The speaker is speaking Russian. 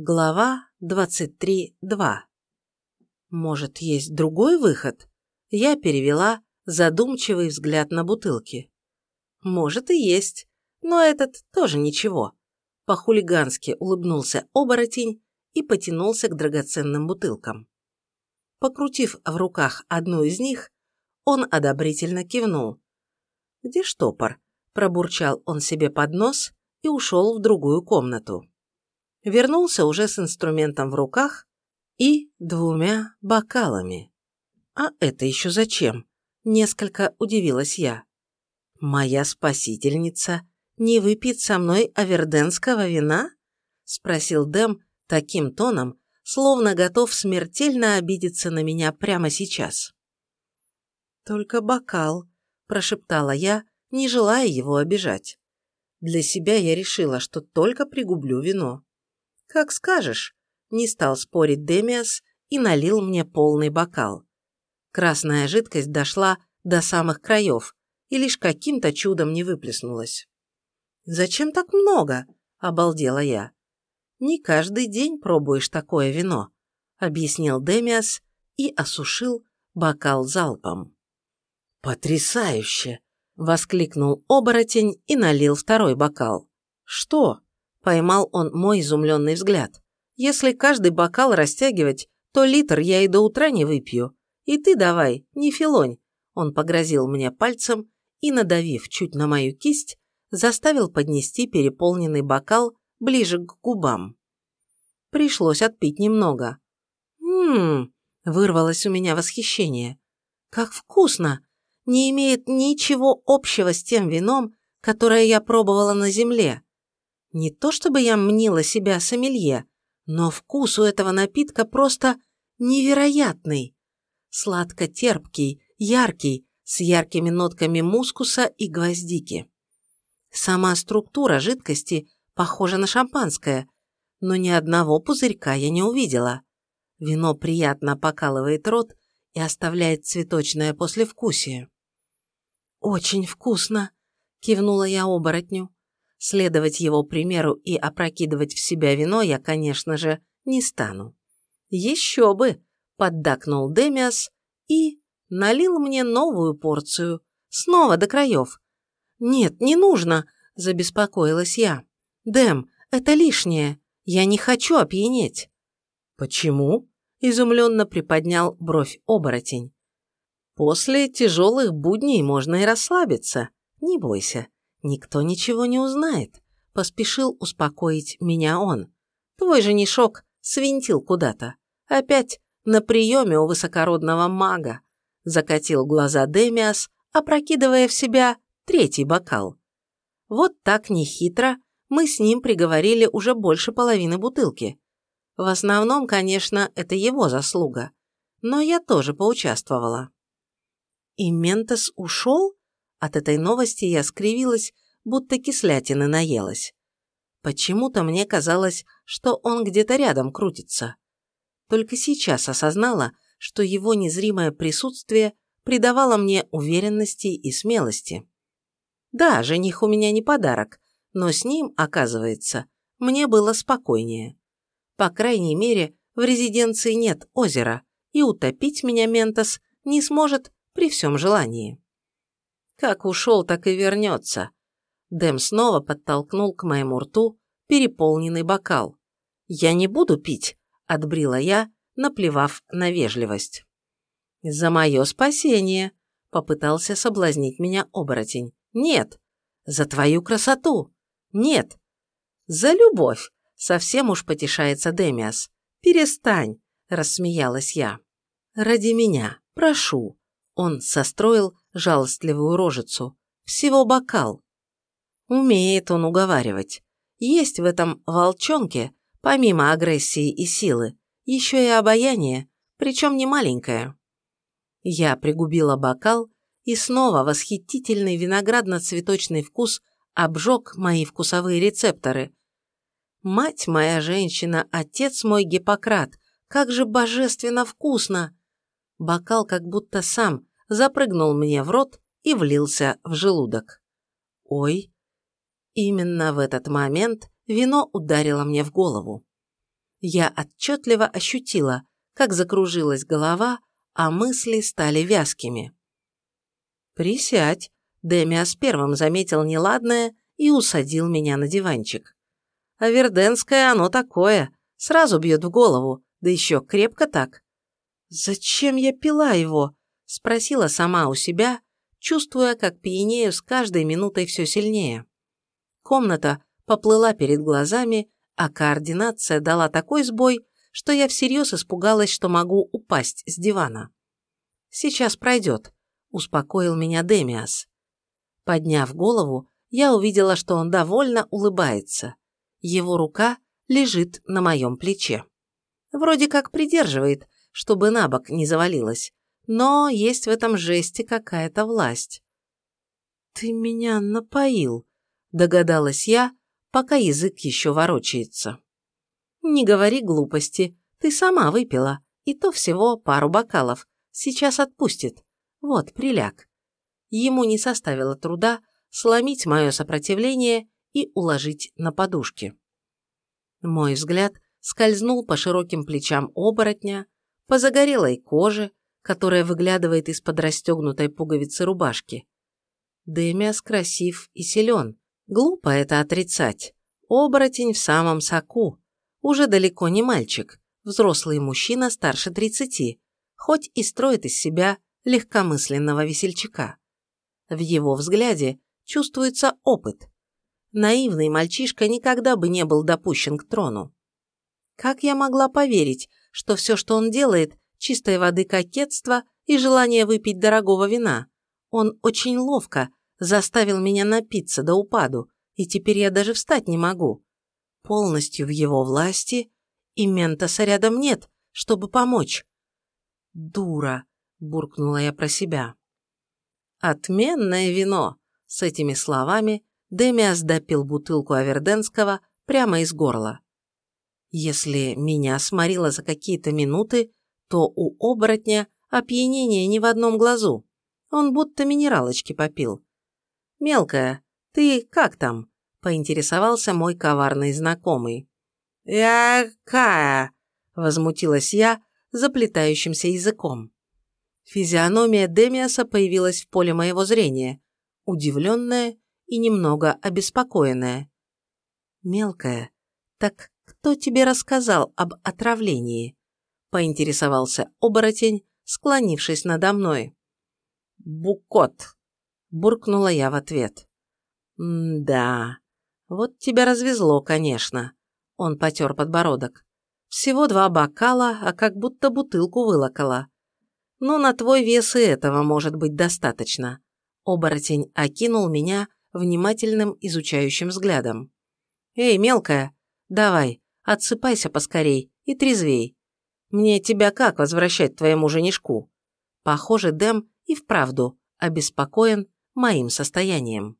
Глава 23.2 Может, есть другой выход? Я перевела задумчивый взгляд на бутылки. Может и есть, но этот тоже ничего. По-хулигански улыбнулся оборотень и потянулся к драгоценным бутылкам. Покрутив в руках одну из них, он одобрительно кивнул. «Где штопор?» – пробурчал он себе под нос и ушел в другую комнату. Вернулся уже с инструментом в руках и двумя бокалами. «А это еще зачем?» – несколько удивилась я. «Моя спасительница не выпьет со мной аверденского вина?» – спросил Дэм таким тоном, словно готов смертельно обидеться на меня прямо сейчас. «Только бокал», – прошептала я, не желая его обижать. Для себя я решила, что только пригублю вино. «Как скажешь», – не стал спорить Демиас и налил мне полный бокал. Красная жидкость дошла до самых краев и лишь каким-то чудом не выплеснулась. «Зачем так много?» – обалдела я. «Не каждый день пробуешь такое вино», – объяснил Демиас и осушил бокал залпом. «Потрясающе!» – воскликнул оборотень и налил второй бокал. «Что?» – поймал он мой изумленный взгляд. «Если каждый бокал растягивать, то литр я и до утра не выпью. И ты давай, не филонь!» Он погрозил мне пальцем и, надавив чуть на мою кисть, заставил поднести переполненный бокал ближе к губам. Пришлось отпить немного. «Ммм!» – вырвалось у меня восхищение. «Как вкусно! Не имеет ничего общего с тем вином, которое я пробовала на земле. Не то чтобы я мнила себя сомелье, но вкус у этого напитка просто невероятный. Сладко-терпкий, яркий, с яркими нотками мускуса и гвоздики. Сама структура жидкости похожа на шампанское, но ни одного пузырька я не увидела. Вино приятно покалывает рот и оставляет цветочное послевкусие. «Очень вкусно!» – кивнула я оборотню. Следовать его примеру и опрокидывать в себя вино я, конечно же, не стану. «Еще бы!» – поддакнул Демиас и налил мне новую порцию, снова до краев. «Нет, не нужно!» – забеспокоилась я. «Дэм, это лишнее. Я не хочу опьянеть». «Почему?» – изумленно приподнял бровь оборотень. «После тяжелых будней можно и расслабиться. Не бойся, никто ничего не узнает», – поспешил успокоить меня он. «Твой женишок свинтил куда-то. Опять на приеме у высокородного мага», – закатил глаза Демиас, опрокидывая в себя третий бокал. Вот так нехитро мы с ним приговорили уже больше половины бутылки. В основном, конечно, это его заслуга, но я тоже поучаствовала. И Ментос ушел? От этой новости я скривилась, будто кислятины наелась. Почему-то мне казалось, что он где-то рядом крутится. Только сейчас осознала, что его незримое присутствие придавало мне уверенности и смелости. Да, жених у меня не подарок, но с ним, оказывается, мне было спокойнее. По крайней мере, в резиденции нет озера, и утопить меня Ментос не сможет при всем желании. Как ушел, так и вернется. Дэм снова подтолкнул к моему рту переполненный бокал. «Я не буду пить», — отбрила я, наплевав на вежливость. «За мое спасение», — попытался соблазнить меня оборотень. Нет. За твою красоту. Нет. За любовь. Совсем уж потешается Демиас. Перестань, рассмеялась я. Ради меня, прошу. Он состроил жалостливую рожицу. Всего бокал. Умеет он уговаривать. Есть в этом волчонке, помимо агрессии и силы, еще и обаяние, причем не маленькое. Я пригубила бокал и снова восхитительный виноградно-цветочный вкус обжег мои вкусовые рецепторы. Мать моя женщина, отец мой Гиппократ, как же божественно вкусно! Бокал как будто сам запрыгнул мне в рот и влился в желудок. Ой! Именно в этот момент вино ударило мне в голову. Я отчетливо ощутила, как закружилась голова, а мысли стали вязкими. «Присядь», — Демиас первым заметил неладное и усадил меня на диванчик. «А верденское оно такое, сразу бьет в голову, да еще крепко так». «Зачем я пила его?» — спросила сама у себя, чувствуя, как пьянею с каждой минутой все сильнее. Комната поплыла перед глазами, а координация дала такой сбой, что я всерьез испугалась, что могу упасть с дивана. «Сейчас пройдет», – успокоил меня Демиас. Подняв голову, я увидела, что он довольно улыбается. Его рука лежит на моем плече. Вроде как придерживает, чтобы на бок не завалилась, но есть в этом жесте какая-то власть. «Ты меня напоил», – догадалась я, пока язык еще ворочается. «Не говори глупости, ты сама выпила, и то всего пару бокалов, сейчас отпустит. Вот, приляг». Ему не составило труда сломить мое сопротивление и уложить на подушки. Мой взгляд скользнул по широким плечам оборотня, по загорелой коже, которая выглядывает из-под расстегнутой пуговицы рубашки. Демиас красив и силен, Глупо это отрицать. Оборотень в самом соку. Уже далеко не мальчик, взрослый мужчина старше 30, хоть и строит из себя легкомысленного весельчака. В его взгляде чувствуется опыт. Наивный мальчишка никогда бы не был допущен к трону. Как я могла поверить, что все, что он делает, чистой воды кокетство и желание выпить дорогого вина? Он очень ловко заставил меня напиться до упаду, и теперь я даже встать не могу. Полностью в его власти, и Ментоса рядом нет, чтобы помочь. «Дура!» – буркнула я про себя. «Отменное вино!» С этими словами Демиас допил бутылку Аверденского прямо из горла. Если меня сморило за какие-то минуты, то у оборотня опьянение не в одном глазу. Он будто минералочки попил. «Мелкая, ты как там?» – поинтересовался мой коварный знакомый. «Якая?» – возмутилась я заплетающимся языком. Физиономия Демиаса появилась в поле моего зрения, удивленная и немного обеспокоенная. «Мелкая, так кто тебе рассказал об отравлении?» – поинтересовался оборотень, склонившись надо мной. «Букот», буркнула я в ответ. «М-да, вот тебя развезло, конечно», – он потер подбородок. «Всего два бокала, а как будто бутылку вылокала. Ну, на твой вес и этого может быть достаточно». Оборотень окинул меня внимательным изучающим взглядом. «Эй, мелкая, давай, отсыпайся поскорей и трезвей. Мне тебя как возвращать твоему женишку?» Похоже, Дэм и вправду обеспокоен моим состоянием.